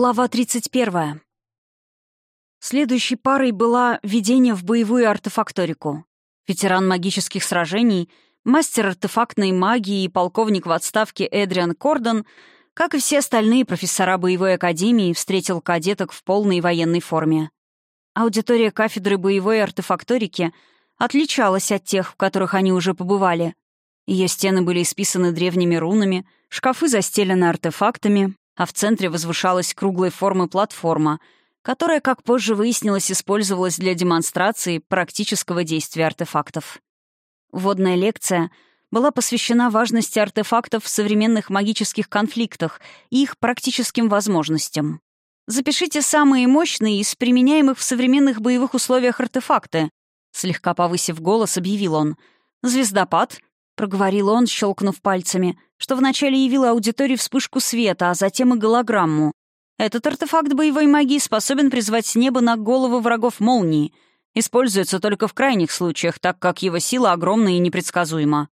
Глава 31. Следующей парой была введение в боевую артефакторику. Ветеран магических сражений, мастер артефактной магии и полковник в отставке Эдриан Кордон, как и все остальные профессора боевой академии, встретил кадеток в полной военной форме. Аудитория кафедры боевой артефакторики отличалась от тех, в которых они уже побывали. Ее стены были исписаны древними рунами, шкафы застелены артефактами, а в центре возвышалась круглой формы платформа, которая, как позже выяснилось, использовалась для демонстрации практического действия артефактов. Водная лекция была посвящена важности артефактов в современных магических конфликтах и их практическим возможностям. Запишите самые мощные из применяемых в современных боевых условиях артефакты. Слегка повысив голос, объявил он. Звездопад, проговорил он, щелкнув пальцами, что вначале явило аудитории вспышку света, а затем и голограмму. Этот артефакт боевой магии способен призвать с неба на голову врагов молнии. Используется только в крайних случаях, так как его сила огромна и непредсказуема.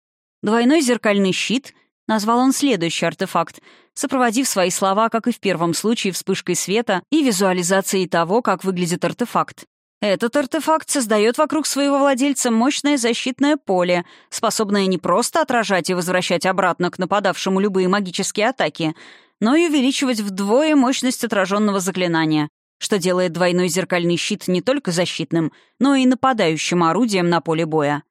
Двойной зеркальный щит — назвал он следующий артефакт, сопроводив свои слова, как и в первом случае, вспышкой света и визуализацией того, как выглядит артефакт. Этот артефакт создает вокруг своего владельца мощное защитное поле, способное не просто отражать и возвращать обратно к нападавшему любые магические атаки, но и увеличивать вдвое мощность отраженного заклинания, что делает двойной зеркальный щит не только защитным, но и нападающим орудием на поле боя.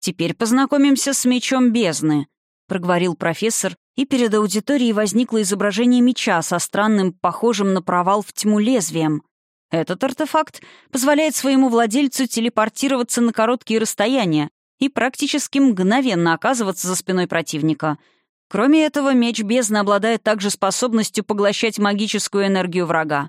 «Теперь познакомимся с мечом бездны», — проговорил профессор, и перед аудиторией возникло изображение меча со странным, похожим на провал в тьму лезвием. Этот артефакт позволяет своему владельцу телепортироваться на короткие расстояния и практически мгновенно оказываться за спиной противника. Кроме этого, меч бездны обладает также способностью поглощать магическую энергию врага.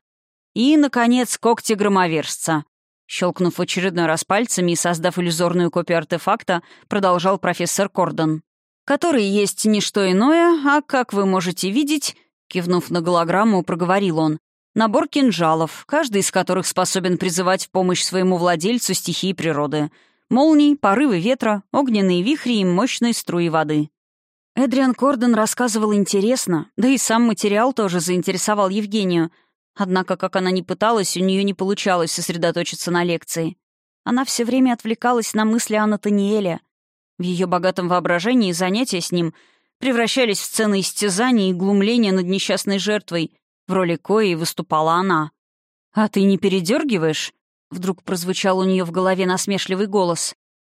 И, наконец, когти громовержца. Щелкнув очередной раз пальцами и создав иллюзорную копию артефакта, продолжал профессор Кордон. Который есть не что иное, а, как вы можете видеть, кивнув на голограмму, проговорил он, Набор кинжалов, каждый из которых способен призывать в помощь своему владельцу стихии природы. Молнии, порывы ветра, огненные вихри и мощные струи воды. Эдриан Кордон рассказывал интересно, да и сам материал тоже заинтересовал Евгению. Однако, как она ни пыталась, у нее не получалось сосредоточиться на лекции. Она все время отвлекалась на мысли о Натаниэле. В ее богатом воображении занятия с ним превращались в сцены истязаний и глумления над несчастной жертвой, в роли кои выступала она. «А ты не передергиваешь? Вдруг прозвучал у нее в голове насмешливый голос.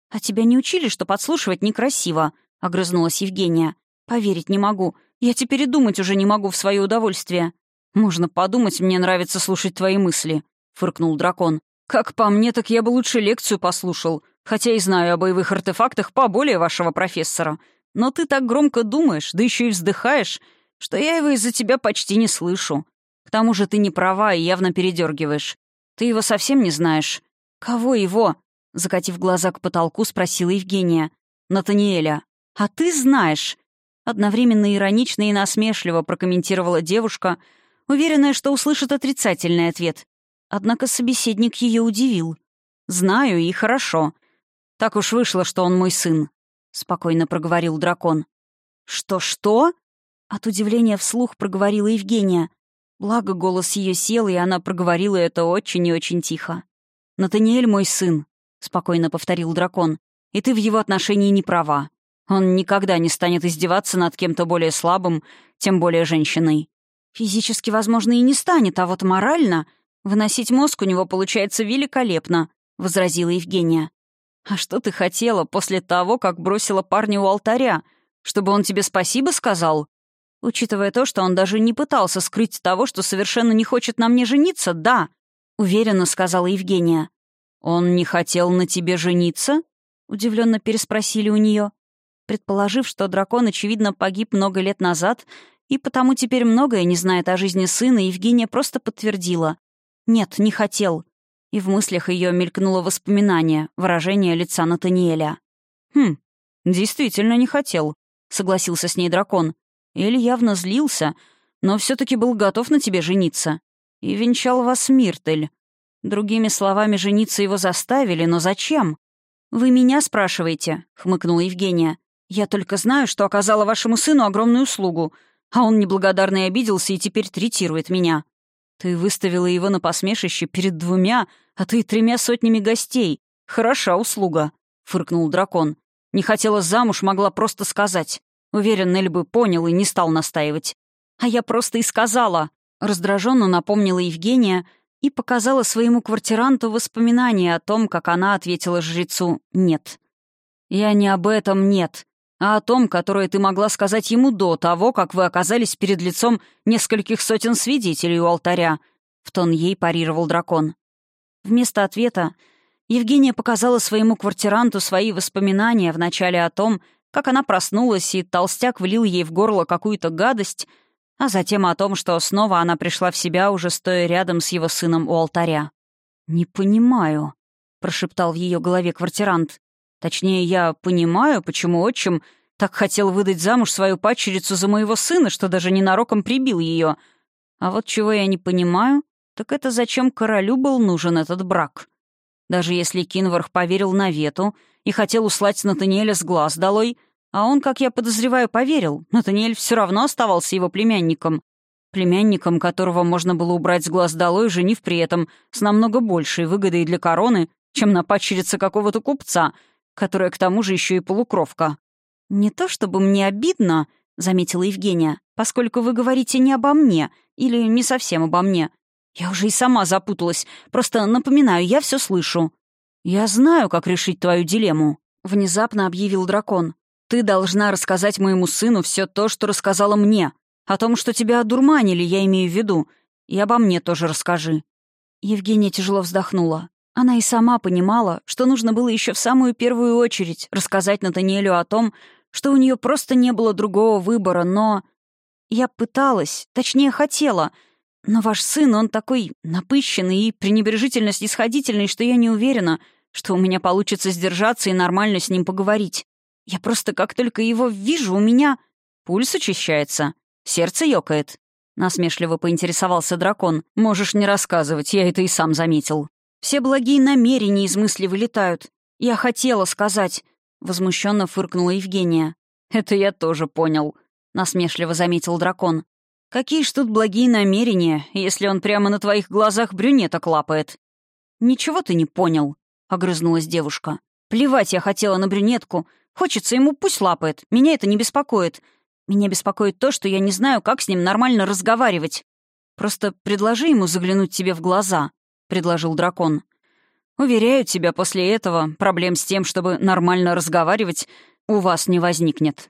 «А тебя не учили, что подслушивать некрасиво?» — огрызнулась Евгения. «Поверить не могу. Я теперь и думать уже не могу в свое удовольствие». «Можно подумать, мне нравится слушать твои мысли», — фыркнул дракон. «Как по мне, так я бы лучше лекцию послушал, хотя и знаю о боевых артефактах поболее вашего профессора. Но ты так громко думаешь, да еще и вздыхаешь, что я его из-за тебя почти не слышу. К тому же ты не права и явно передергиваешь. Ты его совсем не знаешь. Кого его? Закатив глаза к потолку, спросила Евгения. Натаниэля. А ты знаешь. Одновременно иронично и насмешливо прокомментировала девушка, уверенная, что услышит отрицательный ответ. Однако собеседник ее удивил. «Знаю и хорошо. Так уж вышло, что он мой сын», — спокойно проговорил дракон. «Что-что?» От удивления вслух проговорила Евгения. Благо, голос ее сел, и она проговорила это очень и очень тихо. «Натаниэль мой сын», — спокойно повторил дракон, «и ты в его отношении не права. Он никогда не станет издеваться над кем-то более слабым, тем более женщиной. Физически, возможно, и не станет, а вот морально выносить мозг у него получается великолепно», — возразила Евгения. «А что ты хотела после того, как бросила парня у алтаря? Чтобы он тебе спасибо сказал?» Учитывая то, что он даже не пытался скрыть того, что совершенно не хочет на мне жениться, да, уверенно сказала Евгения. Он не хотел на тебе жениться? удивленно переспросили у нее. Предположив, что дракон, очевидно, погиб много лет назад, и потому теперь многое не знает о жизни сына, Евгения просто подтвердила. «Нет, не хотел». И в мыслях ее мелькнуло воспоминание, выражение лица Натаниэля. «Хм, действительно не хотел», — согласился с ней дракон. Эль явно злился, но все таки был готов на тебе жениться. И венчал вас Миртель. Другими словами, жениться его заставили, но зачем? «Вы меня спрашиваете?» — хмыкнула Евгения. «Я только знаю, что оказала вашему сыну огромную услугу, а он неблагодарный обиделся и теперь третирует меня». Ты выставила его на посмешище перед двумя, а то и тремя сотнями гостей. Хороша услуга», — фыркнул дракон. «Не хотела замуж, могла просто сказать. Уверен, Нель бы понял и не стал настаивать. А я просто и сказала. Раздраженно напомнила Евгения и показала своему квартиранту воспоминания о том, как она ответила жрецу «нет». «Я не об этом «нет», а о том, которое ты могла сказать ему до того, как вы оказались перед лицом нескольких сотен свидетелей у алтаря», — в тон ей парировал дракон. Вместо ответа Евгения показала своему квартиранту свои воспоминания вначале о том, как она проснулась, и толстяк влил ей в горло какую-то гадость, а затем о том, что снова она пришла в себя, уже стоя рядом с его сыном у алтаря. «Не понимаю», — прошептал в ее голове квартирант. «Точнее, я понимаю, почему отчим так хотел выдать замуж свою падчерицу за моего сына, что даже ненароком прибил ее. А вот чего я не понимаю, так это зачем королю был нужен этот брак?» Даже если Кинварх поверил на вету и хотел услать Натаниэля с глаз долой, а он, как я подозреваю, поверил, Натаниэль все равно оставался его племянником. Племянником, которого можно было убрать с глаз долой, женив при этом с намного большей выгодой для короны, чем на падчерице какого-то купца, которая к тому же еще и полукровка. «Не то чтобы мне обидно», — заметила Евгения, «поскольку вы говорите не обо мне, или не совсем обо мне. «Я уже и сама запуталась. Просто напоминаю, я все слышу». «Я знаю, как решить твою дилемму», — внезапно объявил дракон. «Ты должна рассказать моему сыну все то, что рассказала мне. О том, что тебя одурманили, я имею в виду. И обо мне тоже расскажи». Евгения тяжело вздохнула. Она и сама понимала, что нужно было еще в самую первую очередь рассказать Натаниэлю о том, что у нее просто не было другого выбора, но... Я пыталась, точнее хотела — но ваш сын, он такой напыщенный и пренебрежительно снисходительный, что я не уверена, что у меня получится сдержаться и нормально с ним поговорить. Я просто как только его вижу, у меня пульс учащается, сердце ёкает. Насмешливо поинтересовался дракон. «Можешь не рассказывать, я это и сам заметил. Все благие намерения из мысли вылетают. Я хотела сказать». Возмущенно фыркнула Евгения. «Это я тоже понял», — насмешливо заметил дракон. Какие ж тут благие намерения, если он прямо на твоих глазах брюнета клапает? Ничего ты не понял, огрызнулась девушка. Плевать я хотела на брюнетку. Хочется ему, пусть лапает. Меня это не беспокоит. Меня беспокоит то, что я не знаю, как с ним нормально разговаривать. Просто предложи ему заглянуть тебе в глаза, предложил дракон. Уверяю тебя, после этого проблем с тем, чтобы нормально разговаривать, у вас не возникнет.